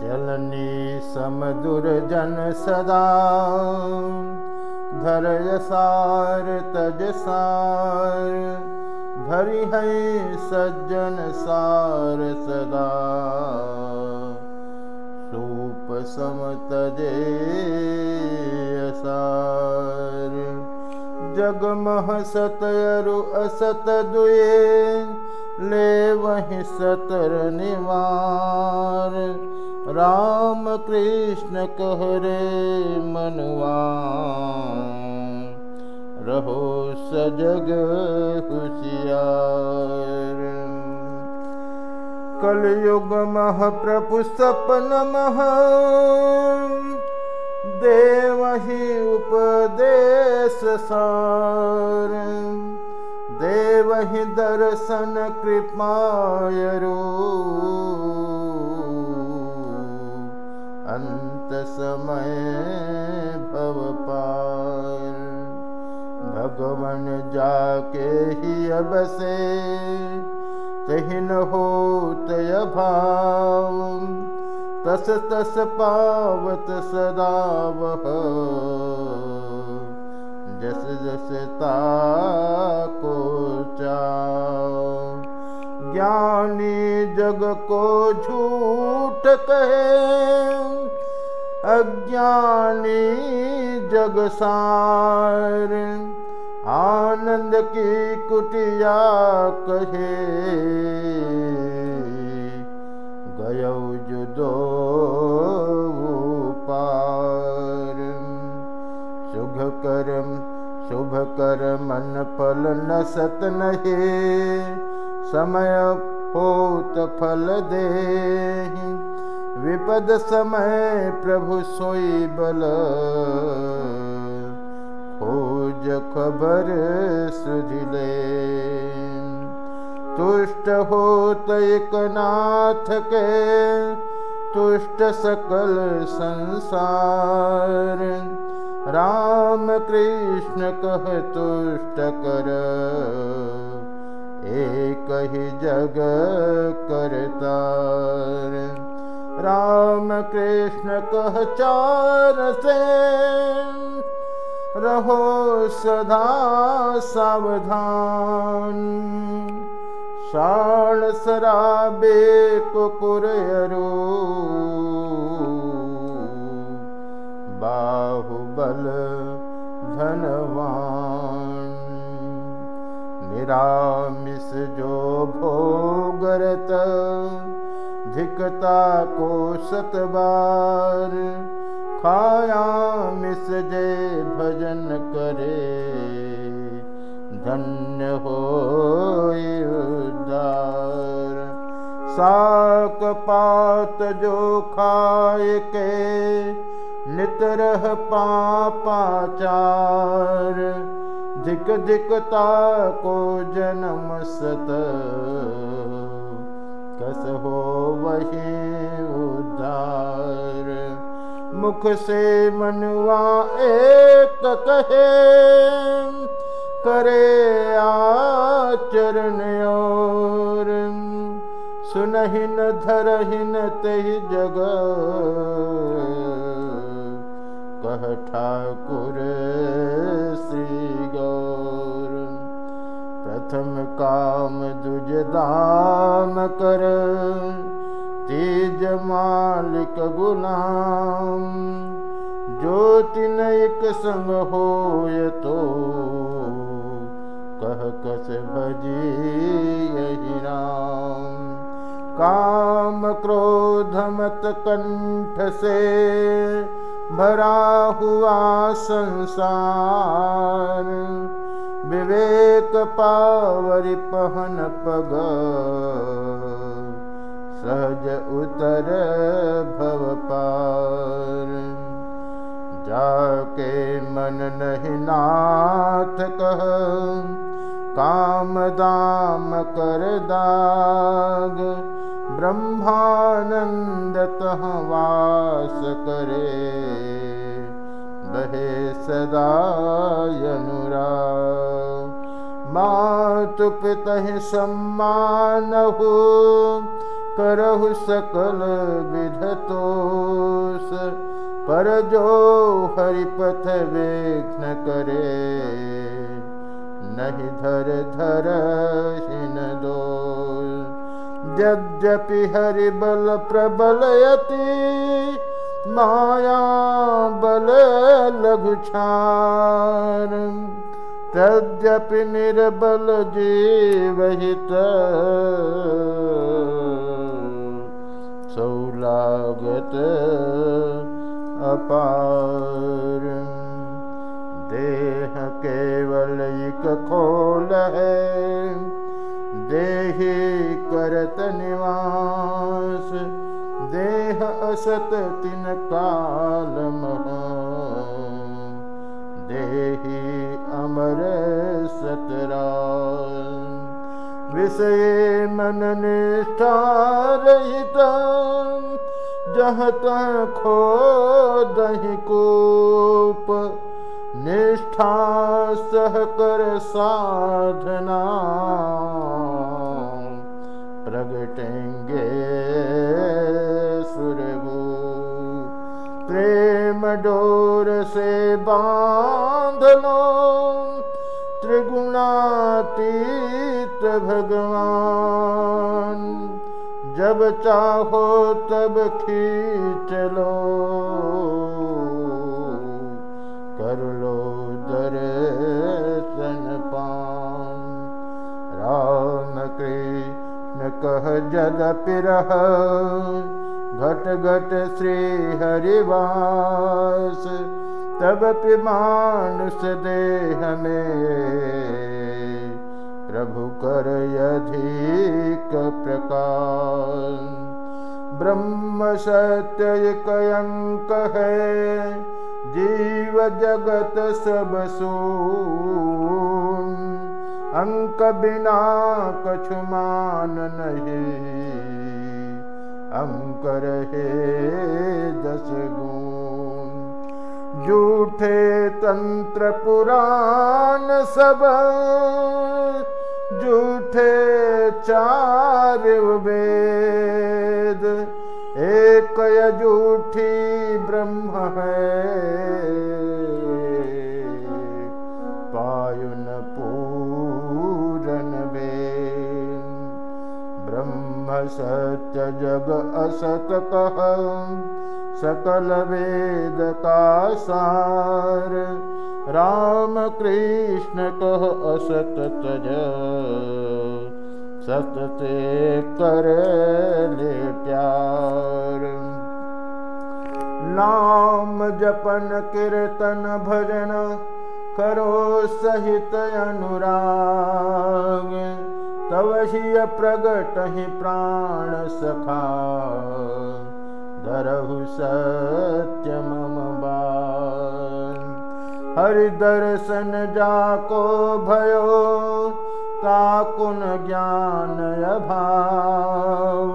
चलनी समदुर्जन सदा। धरय सार तज सार धरि है सज्जन सार सदा। सूप सम तजे सार जगमह सतयरु असत दुए ले सतर निवार राम कृष्ण कह रे मनवा। रहो सजग हुशियार। कलयुग मह प्रभु सपन मह। देवहि उपदेश सार। देवहि दर्शन कृपायरो समय भव पार भगवन जाके ही अब से तहिन हो तय भाव तस तस पावत सदा वह। जस जस को चाओ। ज्ञानी जग को झूठ कहे। अज्ञानी जग सार आनंद की कुटिया कहे। गयो जुदो पार शुभ करम शुभ कर मन फल न सत नहीं। समय होत फल दे विपद समय प्रभु सोई बल। खोज खबर सुधिले तुष्ट होत एक नाथ के। तुष्ट सकल संसार। राम कृष्ण कह तुष्ट कर। एक ही जग करतार राम कृष्ण कह चार से। रहो सदा सावधान। शाण शराबे कुकुरयरो बाहुबल धनवान। निरामिस जो भोगरत धिकता को सतबार। खाया मिस जय भजन करे। धन्य हो उदार साक पात जो खाए के नितरह पापाचार धिक धिकता को जन्म सत कस हो वही उदार मुख से मनवा एक कहे करे आचरण और। सुनहिन धरहिन तही जग। कह ठाकुर श्री प्रथम काम दुज दाम कर। तेज मालिक गुलाम, ज्योति नैक संग हो तो। कह कस भजी राम। काम क्रोध मत कंठ से भरा हुआ संसार। विवेक पावरि पहन पग। सहज उतर भव पार। जाके मन नहीं कह। काम दाम कर दाग। ब्रह्मानंद तह वास करे। बहे सदा मातु पितहि सम्मान हो करहु सकल विधतोष पर जो हरिपथ विघ्न करे नहीं धर धर हिन दो यद्यपि हरि बल प्रबलयति माया बल लघु छार तद्यपि निर्बल जीवहित। सौलागत अपार। देह केवल एक खोल है। देहि करत निवास। देह असत तिन काल देहि अमर सतरा। विषय मन जहत खो दही कूप। निष्ठा सह कर साधना। प्रगटेंगे सुरभू प्रेम डोर से बांध त्रिगुणातीत भगवान जब चाहो तब खींच लो। कर लो दर्शन पान। राम कृष्ण कह जद पिरह घट घट श्री हरिवास तब पिमानुष देह में प्रभु कर अधिक प्रकार ब्रह्म सत्य कयंक है। जीव जगत सब सो अंक बिना कछुमान नहीं। अंक रहे दस गुण झूठे तंत्र पुराण सब झूठे चार वेद एक झूठी ब्रह्म है। पायुन पूरन वेद। ब्रह्म सत्य जग असत कह सकल वेद का सार राम कृष्ण कह असत नाम जपन कीर्तन भजन करो सहित अनुराग। तव प्रगट ही प्राण सखा दरहु सत्य मम हरि दर्शन जाको भयो काकुन ज्ञान अभाव।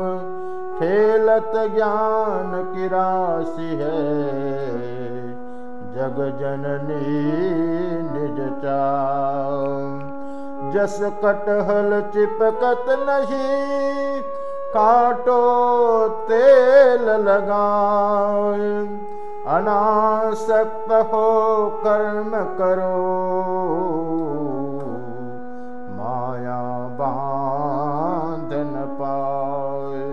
खेलत ज्ञान की राशि है जग जननी निज चाव। जस कटहल चिपकत नहीं काटो तेल लगाए अनासक्त हो कर्म करो। माया बांधन पाए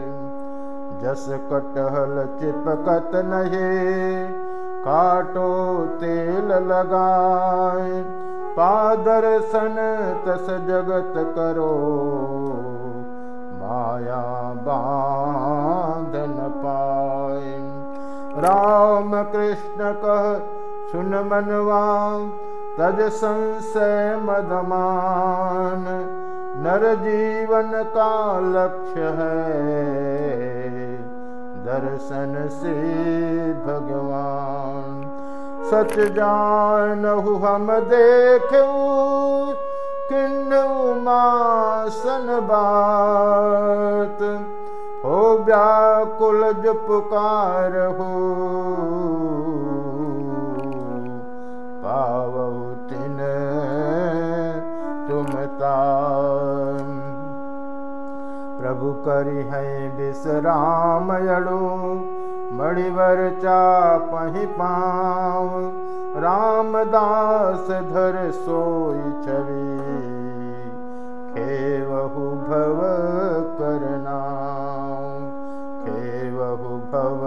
जस कटहल चिपकत नहीं काटो तेल लगाए पादर्शन तस जगत करो माया बांधन पाए। राम कृष्ण कह, सुन मनवा, तज संशय मदमान। नर जीवन का लक्ष्य है। दर्शन से भगवान। सच जानहु हम देखू किन्नु मासन बात हो। पावु तिन तुम प्रभु करि है विश्रामयडो मणिवर चापहि पाव रामदास धर सोई छवि खेवहु भव करना खेवहु भव